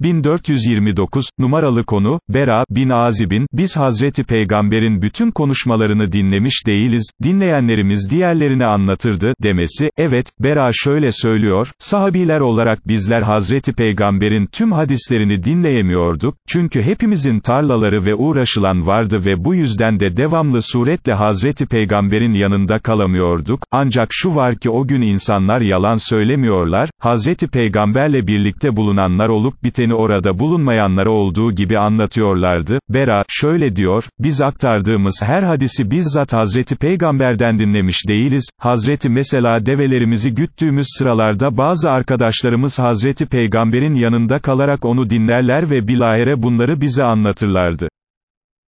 1429, numaralı konu, Bera, bin Azib'in, biz Hazreti Peygamber'in bütün konuşmalarını dinlemiş değiliz, dinleyenlerimiz diğerlerine anlatırdı, demesi, evet, Bera şöyle söylüyor, sahabiler olarak bizler Hazreti Peygamber'in tüm hadislerini dinleyemiyorduk, çünkü hepimizin tarlaları ve uğraşılan vardı ve bu yüzden de devamlı suretle Hazreti Peygamber'in yanında kalamıyorduk, ancak şu var ki o gün insanlar yalan söylemiyorlar, Hazreti Peygamberle birlikte bulunanlar olup biteni orada bulunmayanlara olduğu gibi anlatıyorlardı, Bera, şöyle diyor, biz aktardığımız her hadisi bizzat Hazreti Peygamber'den dinlemiş değiliz, Hazreti mesela develerimizi güttüğümüz sıralarda bazı arkadaşlarımız Hazreti Peygamber'in yanında kalarak onu dinlerler ve bilahare bunları bize anlatırlardı.